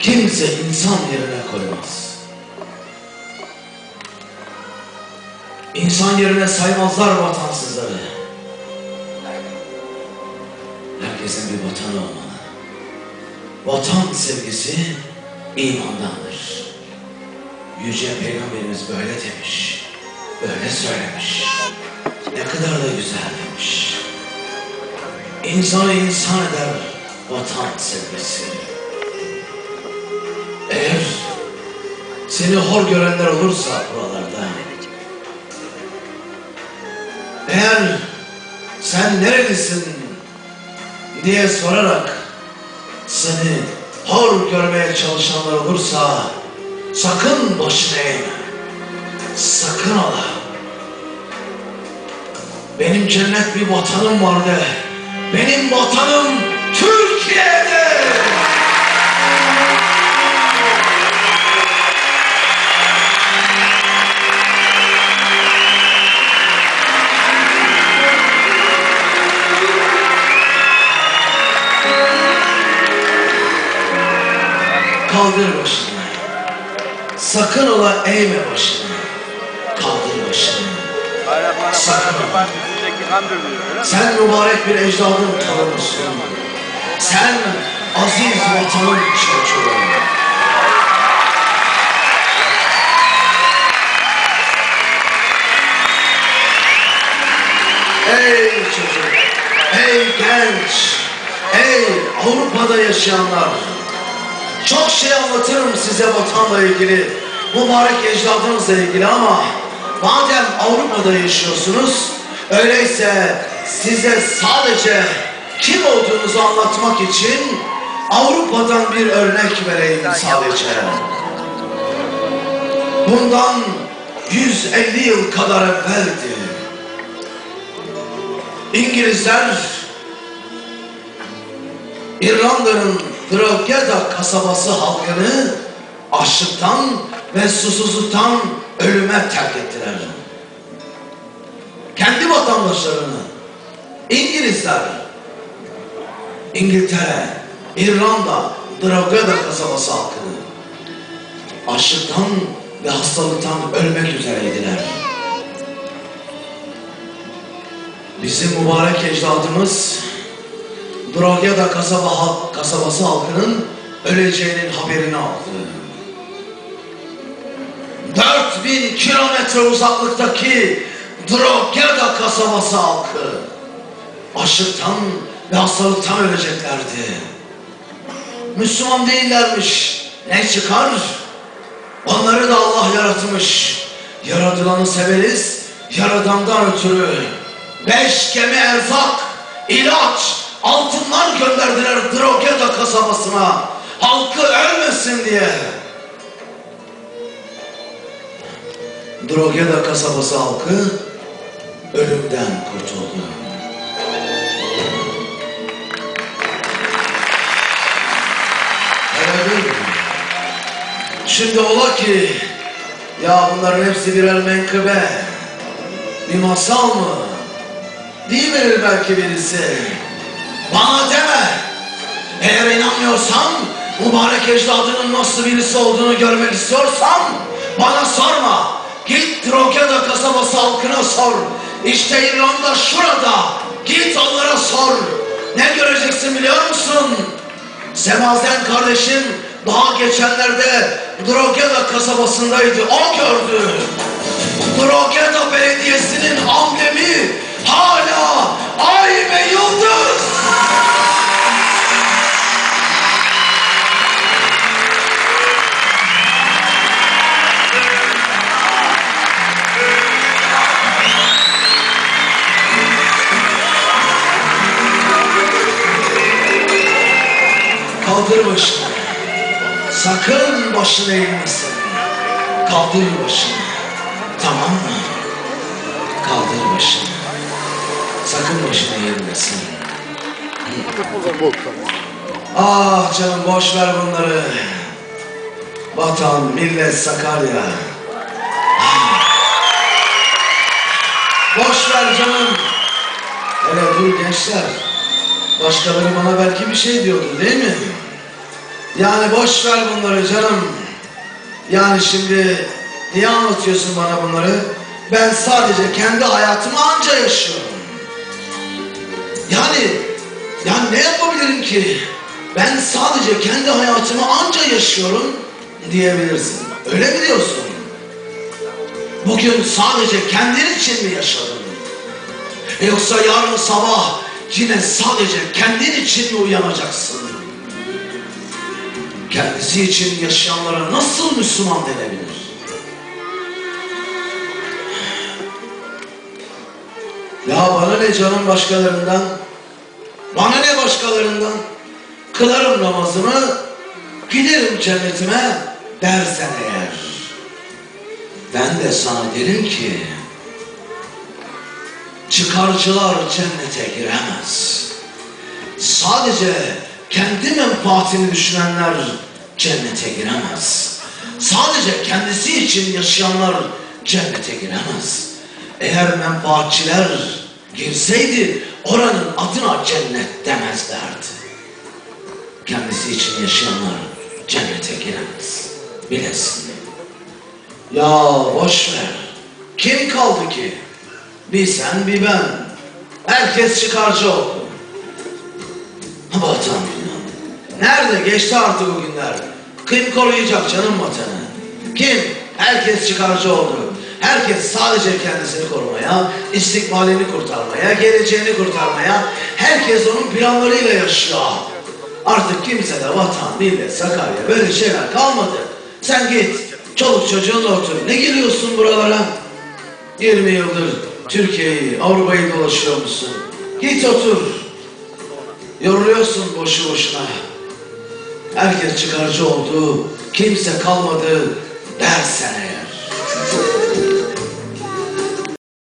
kimse insan yerine koymaz. İnsan yerine saymazlar vatansızları. Herkesin bir vatanı olmalı. Vatan sevgisi imandandır. Yüce Peygamberimiz böyle demiş. Böyle söylemiş. Ne kadar da güzel demiş. İnsanı insan eder vatan sevgisi. Seni hor görenler olursa buralarda, eğer sen nerelisin diye sorarak seni hor görmeye çalışanlar olursa sakın başını eğme. Sakın ola. Benim cennet bir vatanım vardı. Benim vatanım Türkiye'dir. Kaldır başını. Sakın ola eğme başını. Kaldır başını. Sakın. mi? Sen mübarek bir ecdadın torunussun. Sen aziz vatanın çocuğu. Ey çocuk, ey genç, ey Avrupa'da yaşayanlar. Çok şey anlatırım size vatanla ilgili, mübarek ecdadınızla ilgili ama madem Avrupa'da yaşıyorsunuz, öyleyse size sadece kim olduğunuzu anlatmak için Avrupa'dan bir örnek vereyim sadece. Bundan 150 yıl kadar evveldi. İngilizler İrlanda'nın Drogheda kasabası halkını açlıktan ve susuzluktan ölüme terk ettiler. Kendi vatandaşlarını İngilizler, İngiltere, İrlanda, Drogheda kasabası halkını açlıktan ve hastalıktan ölmek üzereydiler. Bizim mübarek ecdadımız Drogheda kasaba halk, kasabası halkının öleceğinin haberini aldı. 4000 kilometre uzaklıktaki Drogheda kasabası halkı açlıktan ve hastalıktan öleceklerdi. Müslüman değillermiş. Ne çıkar? Onları da Allah yaratmış. Yaratılanı severiz, yaradandan ötürü. Beş gemi erzak, ilaç, altınlar gönderdiler Drogheda kasabasına. Halkı ölmesin diye. Drogheda kasabası halkı ölümden kurtuldu. Mi? Şimdi ola ki ya bunların hepsi birer menkıbe. Bir masal mı? Değil mi belki birisi? Bana deme. Eğer inanmıyorsan, mübarek ecdadının nasıl birisi olduğunu görmek istiyorsan bana sorma. Git Drogheda kasabası halkına sor. İşte İrlanda şurada. Git onlara sor. Ne göreceksin biliyor musun? Semazen kardeşim daha geçenlerde Drogheda kasabasındaydı. O gördü. Drogheda Belediyesi'nin amblemi hala ay ve yıldız. Kaldır başını. Sakın başını eğmesin. Kaldır başını. Tamam mı? Kaldır başını. Sakın başını eğmesin. Ah canım boş ver bunları. Vatan, millet, Sakarya. Boş ver canım. Hele dur gençler. Başkaları bana belki bir şey diyordur değil mi? Yani boş ver bunları canım. Yani şimdi niye anlatıyorsun bana bunları? Ben sadece kendi hayatımı anca yaşıyorum. Yani, yani ne yapabilirim ki? Ben sadece kendi hayatımı anca yaşıyorum diyebilirsin. Öyle mi diyorsun? Bugün sadece kendin için mi yaşadın? Yoksa yarın sabah yine sadece kendin için mi uyanacaksın? Kendisi için yaşayanlara nasıl Müslüman denebilir? Ya bana ne canım başkalarından? Namazımı, giderim cennetime dersen eğer. Ben de sana derim ki, çıkarcılar cennete giremez. Sadece kendi menfaatini düşünenler cennete giremez. Sadece kendisi için yaşayanlar cennete giremez. Eğer menfaatçiler girseydi oranın adına cennet demezlerdi. Kendisi için yaşayanlar cennete giremez. Bilesin. Ya boş ver. Kim kaldı ki? Bir sen bir ben. Herkes çıkarcı oldu. Vatan bilmem. Nerede geçti artık o günler? Kim koruyacak canım vatanı? Kim? Herkes çıkarcı oldu. Herkes sadece kendisini korumaya, istikbalini kurtarmaya, geleceğini kurtarmaya, herkes onun planlarıyla yaşıyor. Artık kimse de vatan, millet, Sakarya böyle şeyler kalmadı. Sen git, çoluk çocuğunla otur. Ne geliyorsun buralara? 20 yıldır Türkiye'yi, Avrupa'yı dolaşıyor musun? Git otur. Yoruluyorsun boşu boşuna. Herkes çıkarcı oldu, kimse kalmadı dersen eğer.